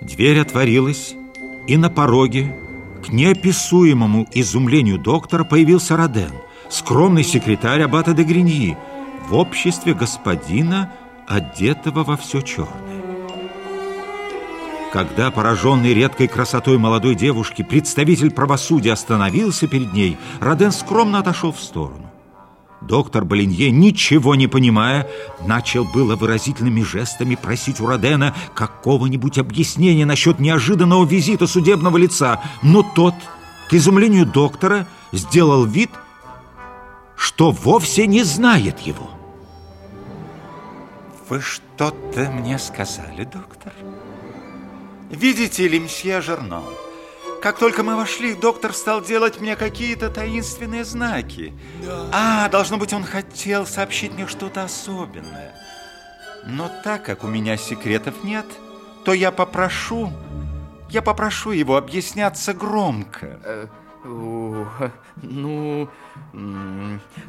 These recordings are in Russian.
Дверь отворилась, и на пороге, к неописуемому изумлению доктора, появился Роден, скромный секретарь аббата де Гриньи, в обществе господина, одетого во все черное. Когда, пораженный редкой красотой молодой девушки, представитель правосудия остановился перед ней, Роден скромно отошел в сторону. Доктор Болинье, ничего не понимая, начал было выразительными жестами просить у Родена какого-нибудь объяснения насчет неожиданного визита судебного лица, но тот, к изумлению доктора, сделал вид, что вовсе не знает его. Вы что-то мне сказали, доктор? Видите ли, мсье Жернон, как только мы вошли, доктор стал делать мне какие-то таинственные знаки. Да. А, должно быть, он хотел сообщить мне что-то особенное. Но так как у меня секретов нет, то я попрошу, я попрошу его объясняться громко. Э, ну,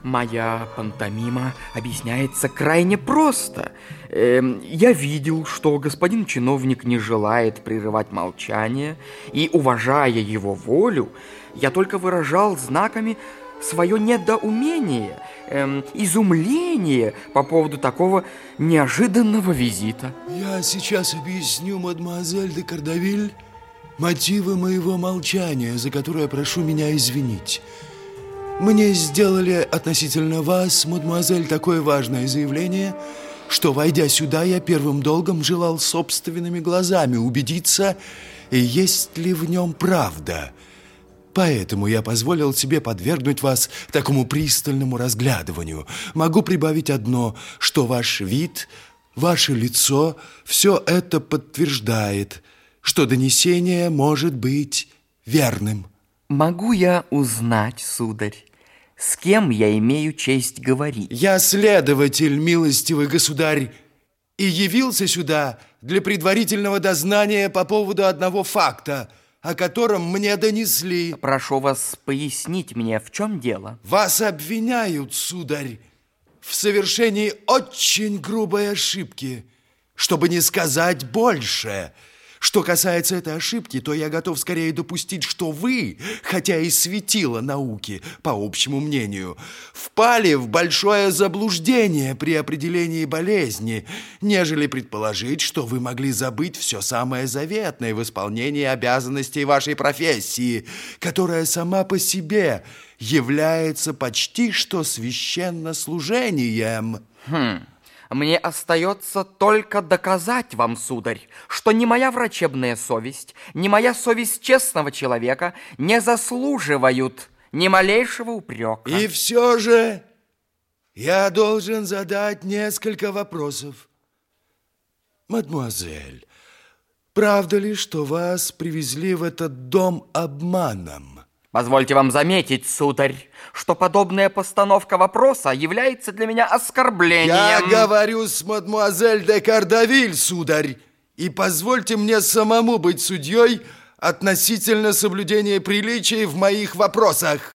моя пантомима объясняется крайне просто. Эм, я видел, что господин чиновник не желает прерывать молчание, и, уважая его волю, я только выражал знаками свое недоумение, эм, изумление по поводу такого неожиданного визита. Я сейчас объясню, мадемуазель де Кардавиль, мотивы моего молчания, за которое прошу меня извинить. Мне сделали относительно вас, мадемуазель, такое важное заявление, что, войдя сюда, я первым долгом желал собственными глазами убедиться, есть ли в нем правда. Поэтому я позволил себе подвергнуть вас такому пристальному разглядыванию. Могу прибавить одно, что ваш вид, ваше лицо, все это подтверждает – что донесение может быть верным. Могу я узнать, сударь, с кем я имею честь говорить? Я следователь, милостивый государь, и явился сюда для предварительного дознания по поводу одного факта, о котором мне донесли. Прошу вас пояснить мне, в чем дело? Вас обвиняют, сударь, в совершении очень грубой ошибки, чтобы не сказать больше – что касается этой ошибки, то я готов скорее допустить, что вы, хотя и светило науки, по общему мнению, впали в большое заблуждение при определении болезни, нежели предположить, что вы могли забыть все самое заветное в исполнении обязанностей вашей профессии, которая сама по себе является почти что священнослужением. Хм... Мне остается только доказать вам, сударь, что ни моя врачебная совесть, ни моя совесть честного человека не заслуживают ни малейшего упрека. И все же я должен задать несколько вопросов. Мадемуазель, правда ли, что вас привезли в этот дом обманом? Позвольте вам заметить, сударь, что подобная постановка вопроса является для меня оскорблением. Я говорю с мадмуазель де Кардавиль, сударь, и позвольте мне самому быть судьей относительно соблюдения приличий в моих вопросах.